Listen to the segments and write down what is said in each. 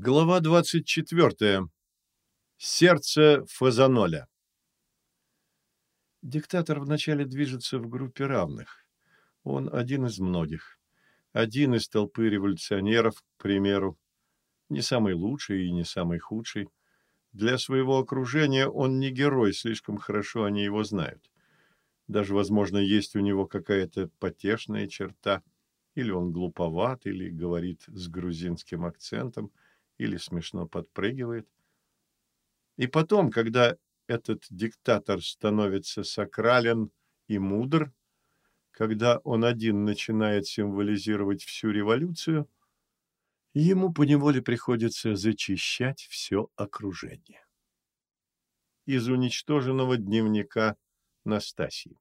Глава 24. Сердце фазаноля. Диктатор вначале движется в группе равных. Он один из многих. Один из толпы революционеров, к примеру. Не самый лучший и не самый худший. Для своего окружения он не герой, слишком хорошо они его знают. Даже, возможно, есть у него какая-то потешная черта. Или он глуповат, или говорит с грузинским акцентом – или смешно подпрыгивает. И потом, когда этот диктатор становится сакрален и мудр, когда он один начинает символизировать всю революцию, ему поневоле приходится зачищать все окружение. Из уничтоженного дневника Настасьи.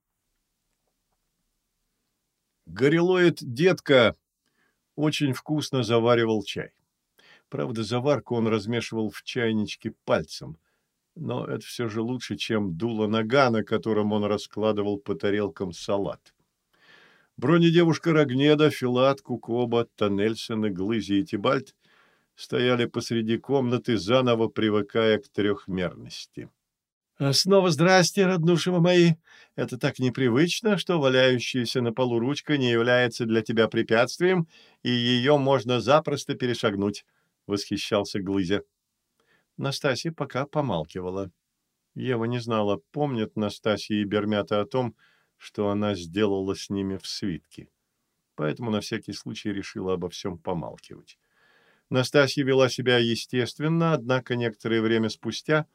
Горелоид детка очень вкусно заваривал чай. Правда, заварку он размешивал в чайничке пальцем, но это все же лучше, чем дуло нога, на котором он раскладывал по тарелкам салат. Бронедевушка Рогнеда, Филат, Кукоба, Тоннельсон Глызи и Тибальт стояли посреди комнаты, заново привыкая к трехмерности. «А «Снова здрасте, роднушева мои! Это так непривычно, что валяющаяся на полу ручка не является для тебя препятствием, и ее можно запросто перешагнуть. — восхищался Глызя. Настасья пока помалкивала. Ева не знала, помнят Настасья и Бермята о том, что она сделала с ними в свитке. Поэтому на всякий случай решила обо всем помалкивать. Настасья вела себя естественно, однако некоторое время спустя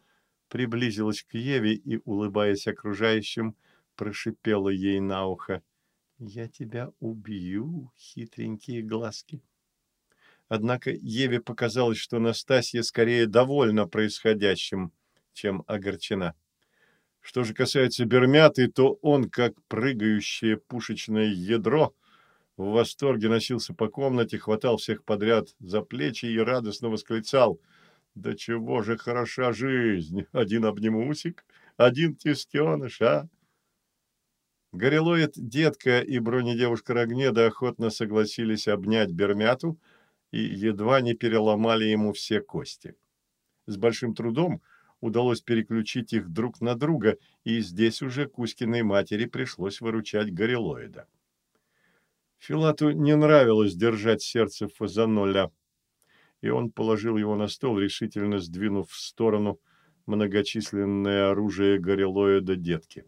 приблизилась к Еве и, улыбаясь окружающим, прошипела ей на ухо. «Я тебя убью, хитренькие глазки». Однако Еве показалось, что Настасья скорее довольна происходящим, чем огорчена. Что же касается Бермяты, то он, как прыгающее пушечное ядро, в восторге носился по комнате, хватал всех подряд за плечи и радостно восклицал «Да чего же хороша жизнь! Один обнимусик, один тестеныш, а!» Горелоид, детка и бронедевушка Рогнеда охотно согласились обнять Бермяту – и едва не переломали ему все кости. С большим трудом удалось переключить их друг на друга, и здесь уже Кузькиной матери пришлось выручать горелоида. Филату не нравилось держать сердце фазаноля, и он положил его на стол, решительно сдвинув в сторону многочисленное оружие горелоида детки.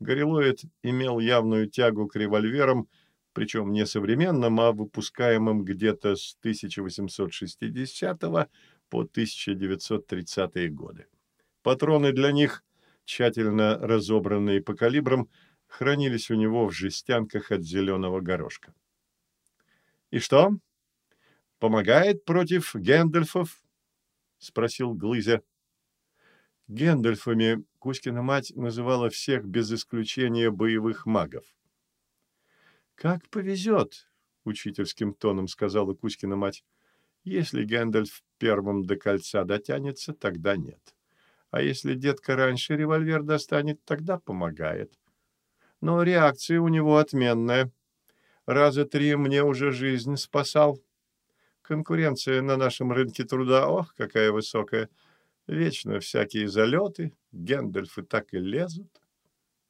Горелоид имел явную тягу к револьверам, причем не современным, а выпускаемым где-то с 1860 по 1930 годы. Патроны для них, тщательно разобранные по калибрам, хранились у него в жестянках от зеленого горошка. «И что? Помогает против Гендельфов?» — спросил Глызя. Гендельфами Кузькина мать называла всех без исключения боевых магов. «Как повезет», — учительским тоном сказала Кузькина мать. «Если Гэндальф первым до кольца дотянется, тогда нет. А если детка раньше револьвер достанет, тогда помогает. Но реакция у него отменная. Раза три мне уже жизнь спасал. Конкуренция на нашем рынке труда, ох, какая высокая. Вечно всякие залеты, Гэндальфы так и лезут».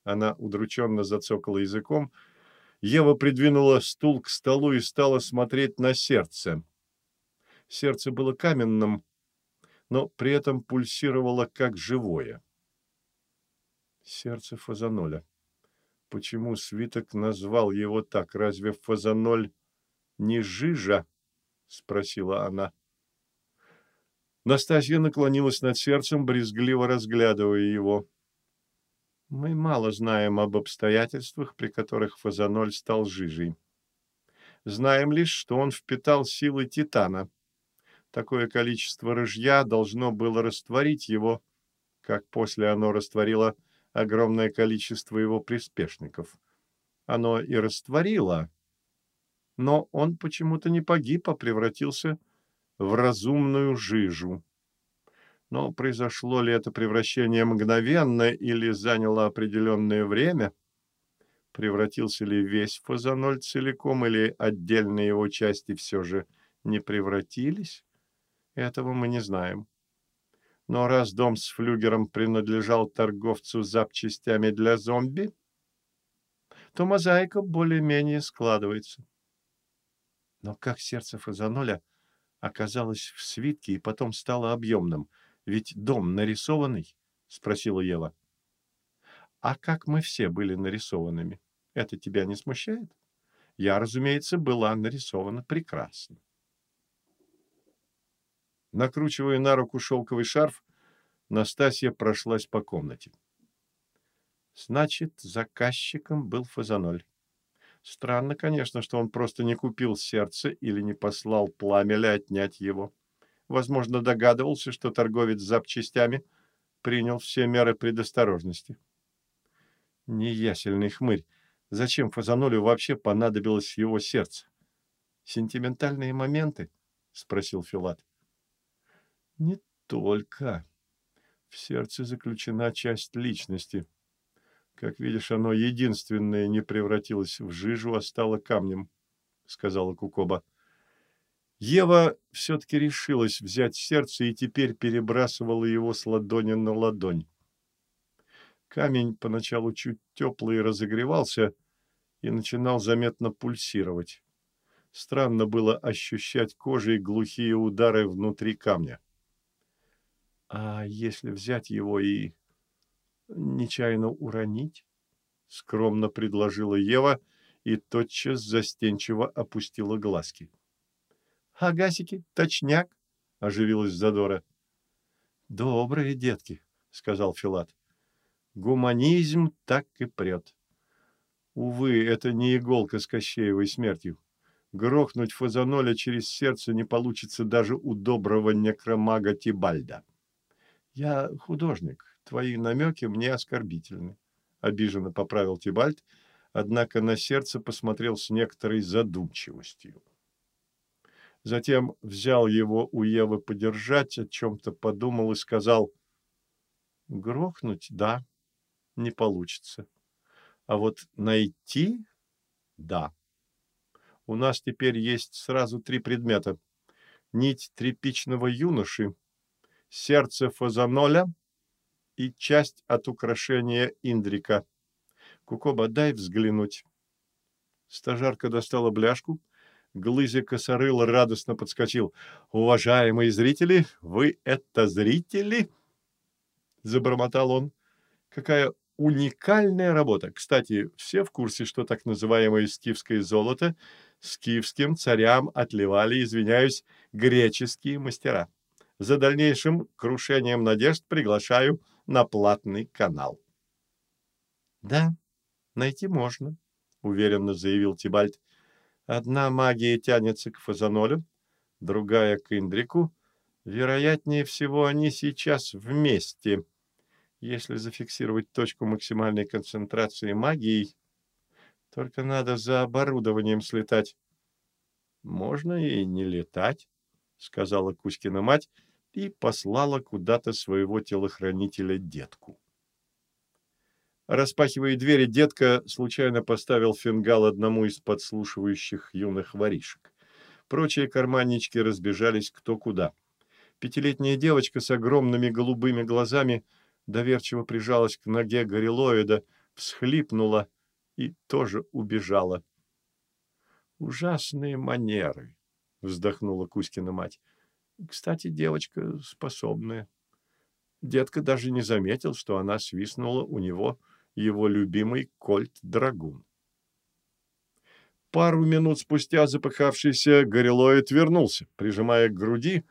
Она удрученно зацокала языком, — Ева придвинула стул к столу и стала смотреть на сердце. Сердце было каменным, но при этом пульсировало как живое. Сердце Фазаноля. Почему свиток назвал его так? Разве Фазаноль не жижа? Спросила она. Настасья наклонилась над сердцем, брезгливо разглядывая его. Мы мало знаем об обстоятельствах, при которых Фазаноль стал жижей. Знаем лишь, что он впитал силы Титана. Такое количество рыжья должно было растворить его, как после оно растворило огромное количество его приспешников. Оно и растворило, но он почему-то не погиб, а превратился в разумную жижу. Но произошло ли это превращение мгновенно или заняло определенное время? Превратился ли весь фазаноль целиком или отдельные его части все же не превратились? Этого мы не знаем. Но раз дом с флюгером принадлежал торговцу запчастями для зомби, то мозаика более-менее складывается. Но как сердце Фазаноля оказалось в свитке и потом стало объемным? Ведь дом нарисованный, спросила Ева. А как мы все были нарисованными? Это тебя не смущает? Я, разумеется, была нарисована прекрасно. Накручивая на руку шелковый шарф, Настасья прошлась по комнате. Значит, заказчиком был Фазаноль. Странно, конечно, что он просто не купил сердце или не послал пламеля отнять его. Возможно, догадывался, что торговец запчастями принял все меры предосторожности. Неясельный хмырь. Зачем Фазанолю вообще понадобилось его сердце? Сентиментальные моменты? — спросил Филат. Не только. В сердце заключена часть личности. Как видишь, оно единственное не превратилось в жижу, а стало камнем, — сказала Кукоба. Ева все-таки решилась взять сердце и теперь перебрасывала его с ладони на ладонь. Камень поначалу чуть теплый разогревался и начинал заметно пульсировать. Странно было ощущать кожей глухие удары внутри камня. А если взять его и нечаянно уронить? Скромно предложила Ева и тотчас застенчиво опустила глазки. — Агасики, точняк, — оживилась Задора. — Добрые детки, — сказал Филат. — Гуманизм так и прет. Увы, это не иголка с Кощеевой смертью. Грохнуть Фазаноля через сердце не получится даже у доброго некромага Тибальда. «Я художник. Твои намеки мне оскорбительны», — обиженно поправил Тибальт, однако на сердце посмотрел с некоторой задумчивостью. Затем взял его у Евы подержать, о чем-то подумал и сказал, «Грохнуть, да, не получится. А вот найти, да. У нас теперь есть сразу три предмета. Нить тряпичного юноши, сердце фазаноля и часть от украшения Индрика. Кукоба, дай взглянуть. Стажарка достала бляшку. Глызя косорыл радостно подскочил. «Уважаемые зрители, вы это зрители?» Забормотал он. «Какая уникальная работа! Кстати, все в курсе, что так называемое скифское золото скифским царям отливали, извиняюсь, греческие мастера за дальнейшим крушением надежд приглашаю на платный канал. Да, найти можно, уверенно заявил Тибальт. Одна магия тянется к фазанолю, другая к Индрику. Вероятнее всего, они сейчас вместе. Если зафиксировать точку максимальной концентрации магии, только надо за оборудованием слетать. Можно и не летать, сказала Кузькина мать и послала куда-то своего телохранителя детку. Распахивая двери, детка случайно поставил фингал одному из подслушивающих юных воришек. Прочие карманнички разбежались кто куда. Пятилетняя девочка с огромными голубыми глазами доверчиво прижалась к ноге горилоида, всхлипнула и тоже убежала. «Ужасные манеры», — вздохнула Кузькина мать. Кстати, девочка способная. Детка даже не заметил, что она свистнула у него его любимый кольт-драгун. Пару минут спустя запыхавшийся горелоид вернулся, прижимая к груди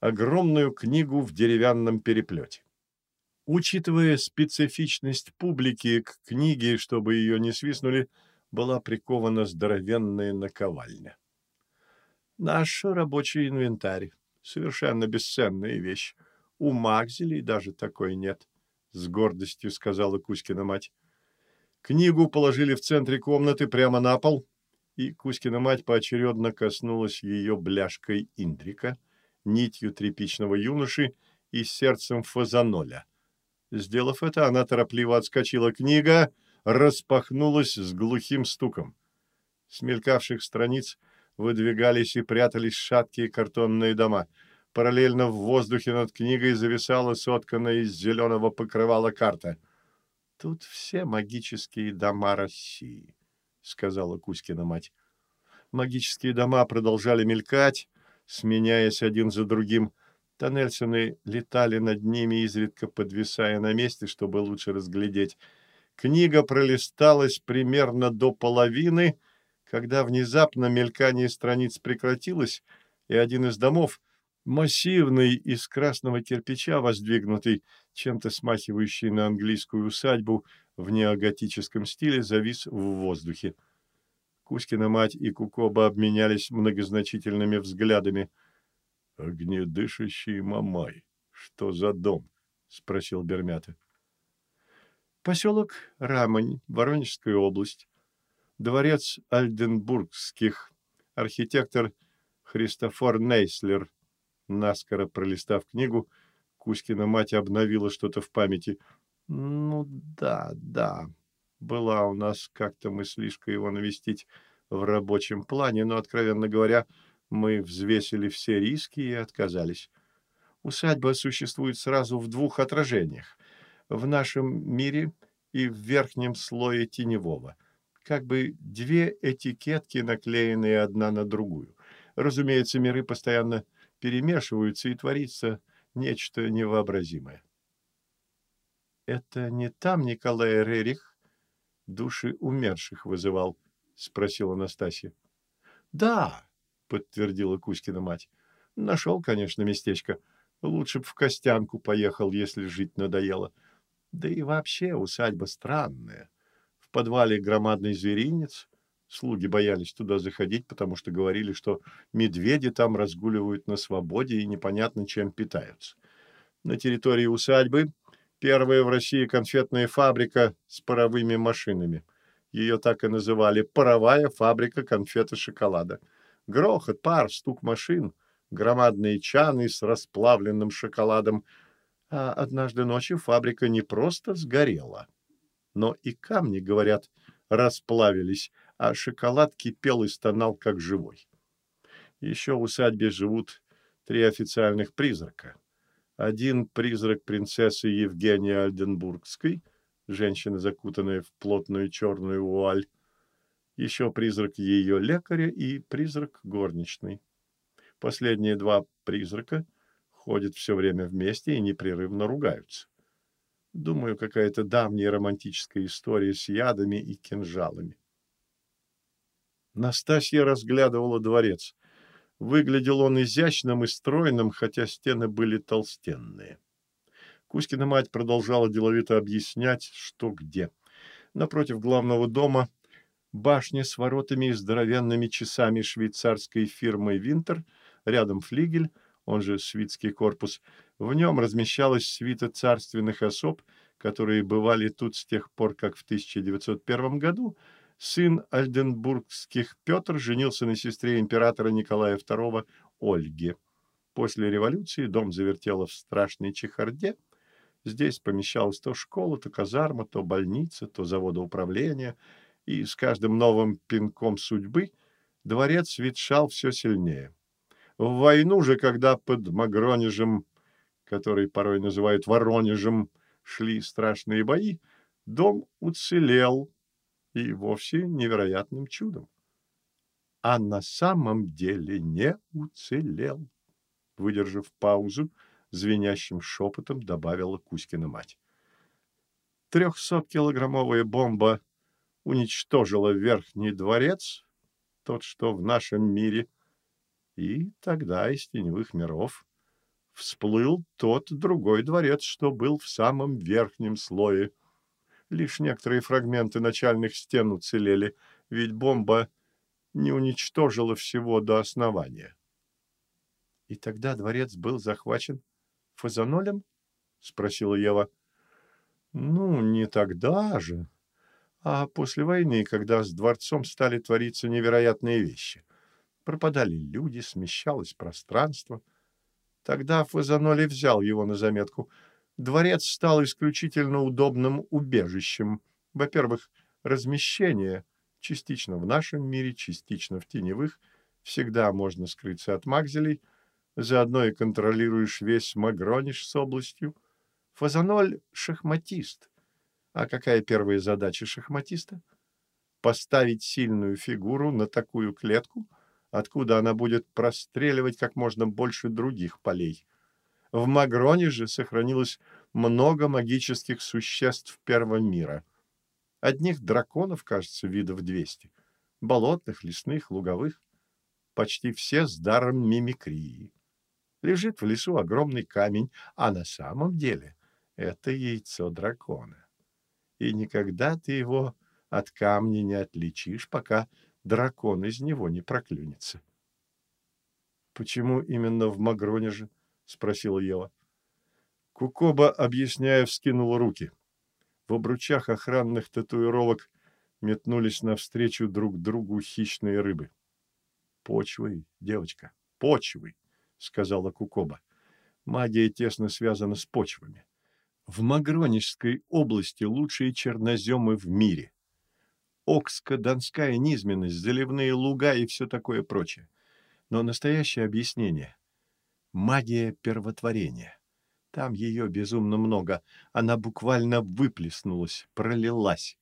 огромную книгу в деревянном переплете. Учитывая специфичность публики к книге, чтобы ее не свистнули, была прикована здоровенная наковальня. «Наш рабочий инвентарь», Совершенно бесценная вещь. У Магзелей даже такой нет, — с гордостью сказала Кузькина мать. Книгу положили в центре комнаты прямо на пол, и Кузькина мать поочередно коснулась ее бляшкой Индрика, нитью тряпичного юноши и сердцем фазаноля. Сделав это, она торопливо отскочила. Книга распахнулась с глухим стуком. С мелькавших страниц выдвигались и прятались шаткие картонные дома. Параллельно в воздухе над книгой зависала сотканная из зеленого покрывала карта. «Тут все магические дома России», — сказала Кузькина мать. Магические дома продолжали мелькать, сменяясь один за другим. Тоннельсоны летали над ними, изредка подвисая на месте, чтобы лучше разглядеть. Книга пролисталась примерно до половины, когда внезапно мелькание страниц прекратилось, и один из домов, массивный из красного кирпича, воздвигнутый, чем-то смахивающий на английскую усадьбу в неоготическом стиле, завис в воздухе. Кузькина мать и Кукоба обменялись многозначительными взглядами. — Огнедышащий Мамай. Что за дом? — спросил Бермята. — Поселок Рамань, Воронежская область. Дворец Альденбургских. Архитектор Христофор Нейслер. Наскоро пролистав книгу, Кузькина мать обновила что-то в памяти. — Ну да, да, была у нас как-то мыслишка его навестить в рабочем плане, но, откровенно говоря, мы взвесили все риски и отказались. Усадьба существует сразу в двух отражениях. В нашем мире и в верхнем слое теневого. Как бы две этикетки, наклеенные одна на другую. Разумеется, миры постоянно перемешиваются, и творится нечто невообразимое. «Это не там Николай Рерих души умерших вызывал?» — спросила Настасья. «Да», — подтвердила Кузькина мать. «Нашел, конечно, местечко. Лучше б в Костянку поехал, если жить надоело. Да и вообще усадьба странная. В подвале громадный зверинец. Слуги боялись туда заходить, потому что говорили, что медведи там разгуливают на свободе и непонятно чем питаются. На территории усадьбы Первая в России конфетная фабрика с паровыми машинами. Ее так и называли «паровая фабрика конфеты шоколада». Грохот, пар, стук машин, громадные чаны с расплавленным шоколадом. А однажды ночью фабрика не просто сгорела, но и камни, говорят, расплавились, а шоколад кипел и стонал, как живой. Еще в усадьбе живут три официальных призрака один призрак принцессы Евгении Альденбургской, женщины, закутанная в плотную черную вуаль, еще призрак ее лекаря и призрак горничной. Последние два призрака ходят все время вместе и непрерывно ругаются. Думаю, какая-то давняя романтическая история с ядами и кинжалами. Настасья разглядывала дворец — Выглядел он изящным и стройным, хотя стены были толстенные. Кузькина мать продолжала деловито объяснять, что где. Напротив главного дома башня с воротами и здоровенными часами швейцарской фирмы «Винтер», рядом флигель, он же свитский корпус. В нем размещалась свита царственных особ, которые бывали тут с тех пор, как в 1901 году сын альденбургских Петр женился на сестре императора Николая II Ольге. После революции дом завертело в страшной чехарде. Здесь помещалась то школа, то казарма, то больница, то заводоуправление, и с каждым новым пинком судьбы дворец ветшал все сильнее. В войну же, когда под Магронежем, который порой называют Воронежем, шли страшные бои, дом уцелел, и вовсе невероятным чудом. А на самом деле не уцелел. Выдержав паузу, звенящим шепотом добавила Кузькина мать. Трехсоткилограммовая бомба уничтожила верхний дворец, тот, что в нашем мире, и тогда из теневых миров всплыл тот другой дворец, что был в самом верхнем слое – Лишь некоторые фрагменты начальных стен уцелели, ведь бомба не уничтожила всего до основания. — И тогда дворец был захвачен фазанолем? — спросила Ева. — Ну, не тогда же, а после войны, когда с дворцом стали твориться невероятные вещи. Пропадали люди, смещалось пространство. Тогда Фазаноли взял его на заметку — дворец стал исключительно удобным убежищем. Во-первых, размещение, частично в нашем мире, частично в теневых, всегда можно скрыться от магзелей. Заодно и контролируешь весь Магрониш с областью. Фазаноль — шахматист. А какая первая задача шахматиста? Поставить сильную фигуру на такую клетку, откуда она будет простреливать как можно больше других полей. В Магроне же сохранилось много магических существ первого мира. Одних драконов, кажется, видов 200. Болотных, лесных, луговых. Почти все с даром мимикрии. Лежит в лесу огромный камень, а на самом деле это яйцо дракона. И никогда ты его от камня не отличишь, пока дракон из него не проклюнется. — Почему именно в Магроне же? — спросила Ева. Кукоба, объясняя, вскинула руки. В обручах охранных татуировок метнулись навстречу друг другу хищные рыбы. «Почвой, девочка, почвой!» — сказала Кукоба. «Магия тесно связана с почвами. В Магронежской области лучшие черноземы в мире. Окско-донская низменность, заливные луга и все такое прочее. Но настоящее объяснение — магия первотворения. Там ее безумно много. Она буквально выплеснулась, пролилась.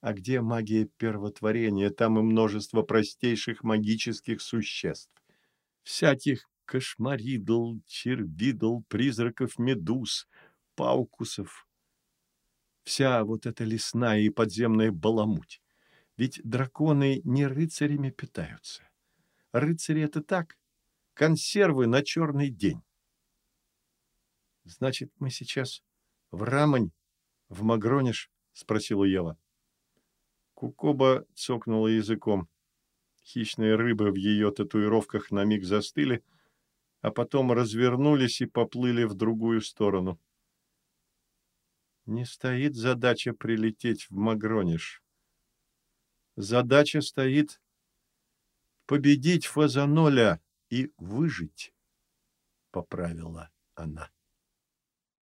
А где магия первотворения, там и множество простейших магических существ. Всяких кошмаридл, червидл, призраков медуз, паукусов. Вся вот эта лесная и подземная баламуть. Ведь драконы не рыцарями питаются. Рыцари — это так, консервы на черный день. Значит, мы сейчас в Рамань, в Магрониш? — спросила Ева. Кукоба цокнула языком. Хищные рыбы в ее татуировках на миг застыли, а потом развернулись и поплыли в другую сторону. Не стоит задача прилететь в Магрониш. Задача стоит победить Фазаноля и выжить, — поправила она.